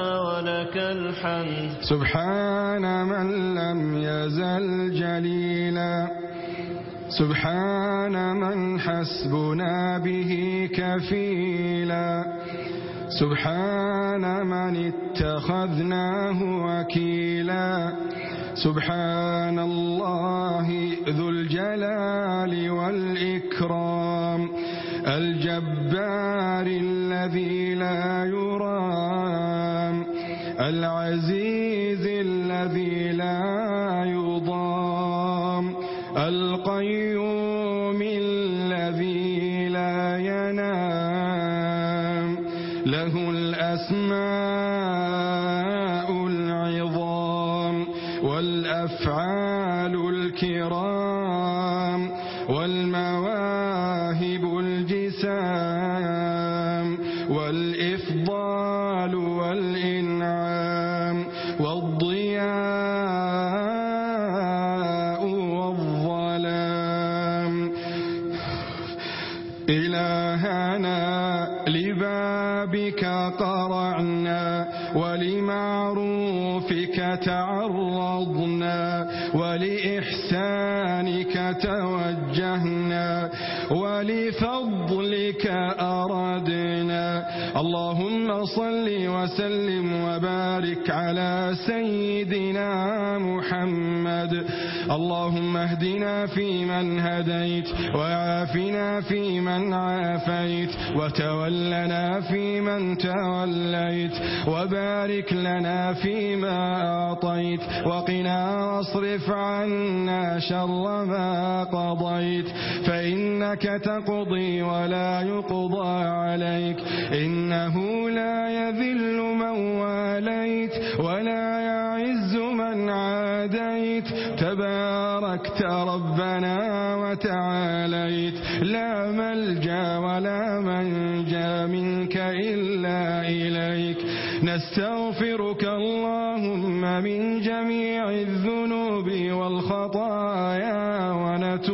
ولك الحمد. سبحان من لم يزل جليلا. سبحان من حسبنا به كفيلا. سبحان من اتخذناه وكيلا. سبحان الله ذو الجلال والإكرام. الجبار الذي لا يرام. العزيز الذي لا يضام القيوم الذي لا ينام له الأسماء العظام والأفعال الكرام. إلهنا لبابك طرعنا ولمعروفك تعرضنا ولإحسانك توجهنا ولفضلك أردنا. الله اللهم صل وسلم وبارك على سيدنا محمد. اللهم اهدنا فيمن هديت وعافنا فيمن عافيت وتولنا فيمن توليت وبارك لنا فيما أعطيت وقنا واصرف عنا شر ما قضيت. فإن إنك تقضي ولا يقضى عليك. إنه لا يذل من واليت ولا يعز من عاديت. تباركت ربنا وتعاليت. لا ملجأ ولا منجأ منك إلا إليك. نستغفرك اللهم من جميع الذنوب والخطايا ونتوب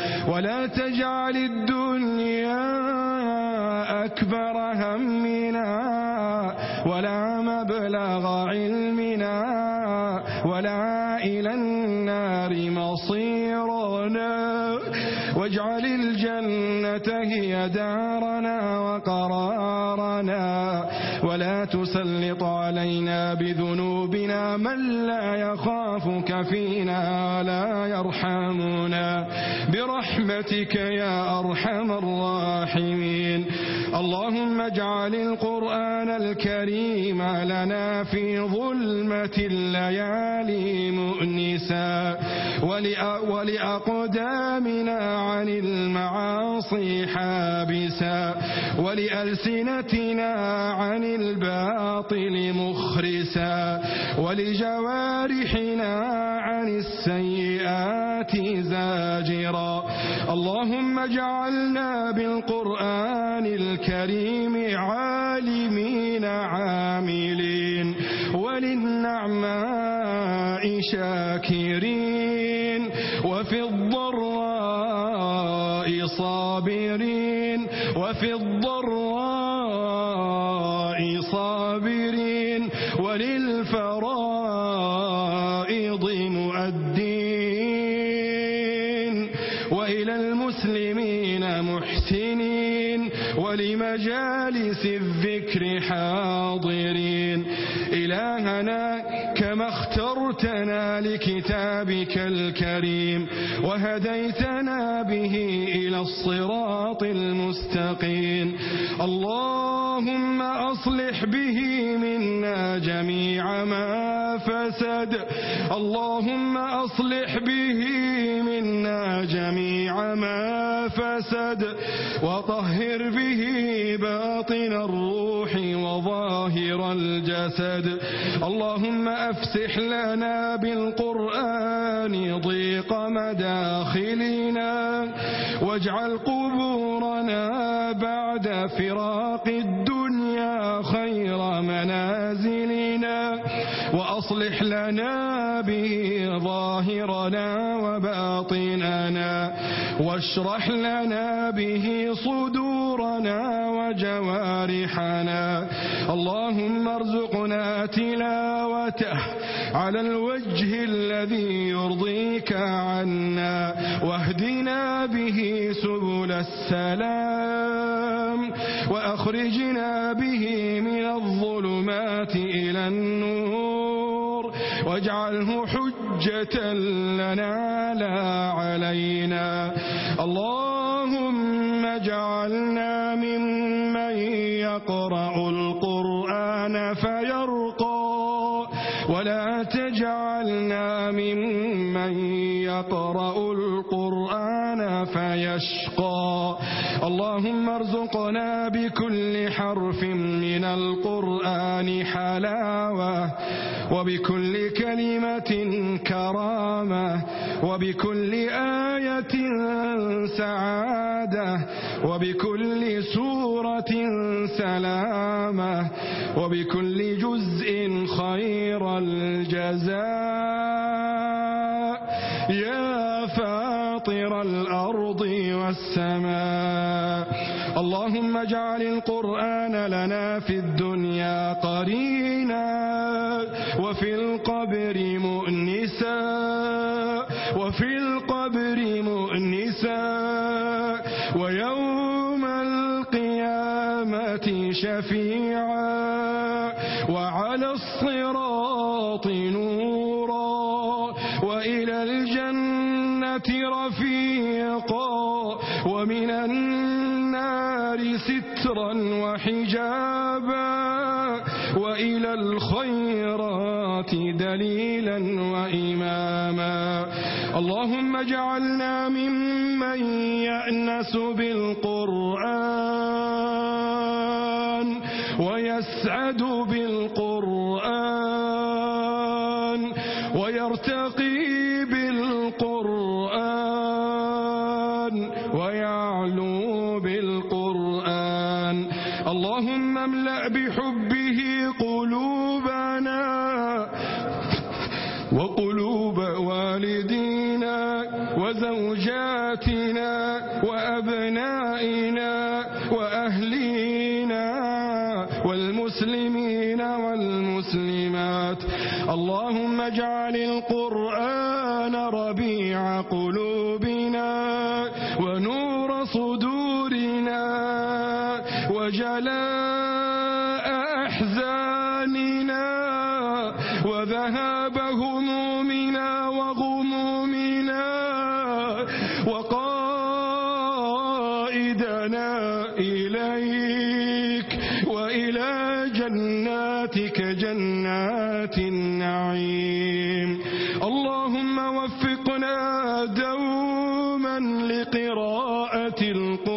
ولا تجعل الدنيا أكبر همنا ولا مبلغ علمنا ولا يعلمنا برحمتك يا أرحم الراحمين. اللهم اجعل القرآن الكريم لنا في ظلمة الليالي مؤنسا. ولأقدامنا عن المعاصي حابسا. ولألسنتنا عن الباطل مخرسا. ولجوارحنا عن السيئات هاجرا اللهم اجعلنا بالقرآن الكريم عالمين عاملين وللنعماء شاكرين وفي الضراء صابرين وفي الضراء لكتابك الكريم وهديتنا به إلى الصراط المستقيم اللهم أصلح به منا جميع ما فسد اللهم أصلح به جميع ما فسد وطهر به باطن الروح وظاهر الجسد. اللهم أفسح لنا بالقرآن ضيق مداخلنا واجعل قبورنا بعد فراق الدنيا. خير منازلنا وأصلح لنا به ظاهرنا وباطننا واشرح لنا به صدورنا وجوارحنا. اللهم ارزقنا تلاوته على الوجه الذي يرضيك عنا. واهدنا به سبل السلام وأخرجنا به من الظلمات إلى النور واجعله حجة لنا لا علينا اللهم اجعلنا ممن يقرأ القرآن فيرقى ولا تجعلنا ممن يقرأ القرآن فيشقى. اللهم ارزقنا بكل حرف من القرآن حلاوة وبكل كلمة كرامة وبكل آية سعادة وبكل سورة سلامة وبكل جزء خير الجزاء. يا فاطر الأرض والسماء. اللهم اجعل القرآن لنا في الدنيا قرينا وفي القبر مؤنسا وفي شفيعا وعلى الصراط نورا وإلى الجنة رفيقا ومن النار سترا وحجابا وإلى الخيرات دليلا وإماما اللهم اجعلنا ممن يأنس بالقرآن ويرتقي بالقرآن ويعلو بالقرآن. اللهم املأ بحبه قلوبنا وقلوب والدينا وزوجاتنا وأبنائنا وأهلينا والمسلمين والمسلمات. اللهم اجعل القرآن ربيع قلوبنا ونور صدورنا وجلاء أحزاننا وذهاب همومنا وغمومنا وقال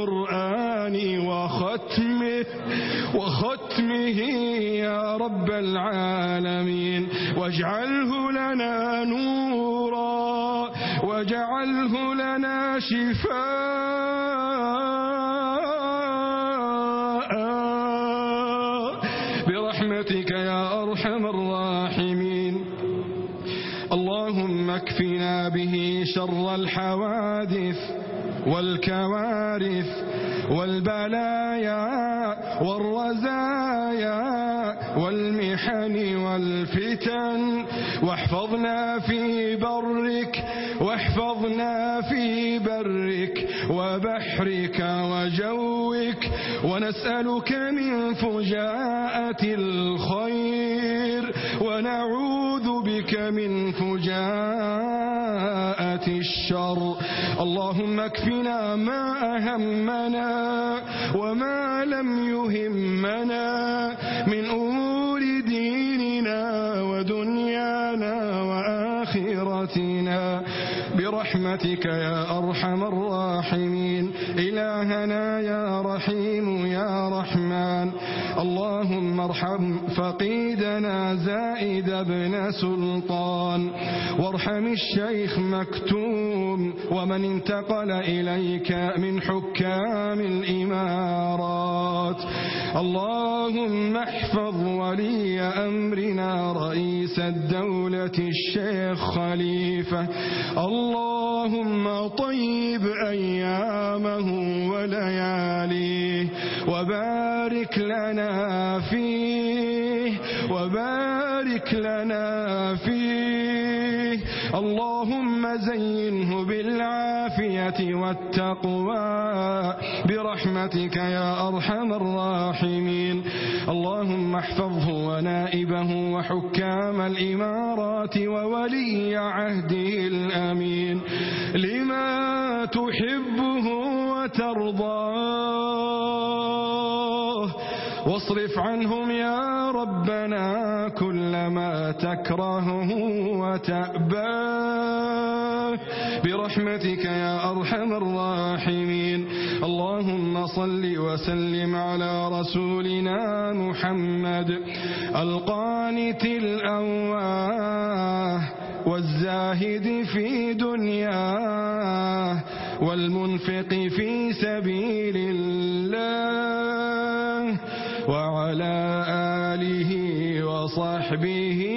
القرآن وختمه وختمه يا رب العالمين. واجعله لنا نورا واجعله لنا شفاء. برحمتك يا أرحم الراحمين. اللهم اكفنا به شر الحوادث. والكوارث والبلايا والرزايا والمحن والفتن واحفظنا في برك واحفظنا في برك وبحرك وجوك ونسألك من فجاءة الخير ونعوذ بك من فجاءة الشر اللهم اكفنا ما أهمنا وما لم يهمنا من أمور ديننا ودنيانا وآخرتنا. برحمتك يا أرحم الراحمين. إلهنا يا رحيم يا رحمن. اللهم ارحم فقيدنا زائد بن سلطان. وارحم الشيخ مكتوم ومن انتقل إليك من حكام الإمارات. اللهم احفظ ولي أمرنا رئيس الدولة الشيخ خليفة. اللهم طيب أيامه وليالي وبارك لنا فيه وبارك لنا فيه. اللهم زينه بالعافية والتقوى برحمتك يا أرحم الراحمين. اللهم احفظه ونائبه وحكام الإمارات وولي عهده الأمين. لما تحبه وترضاه واصرف عنهم يا ربنا كل ما تكرهه وتأباه. برحمتك يا أرحم الراحمين. اللهم صل وسلم على رسولنا محمد القانت الأواه والزاهد في دنياه والمنفق في سبيل وصحبه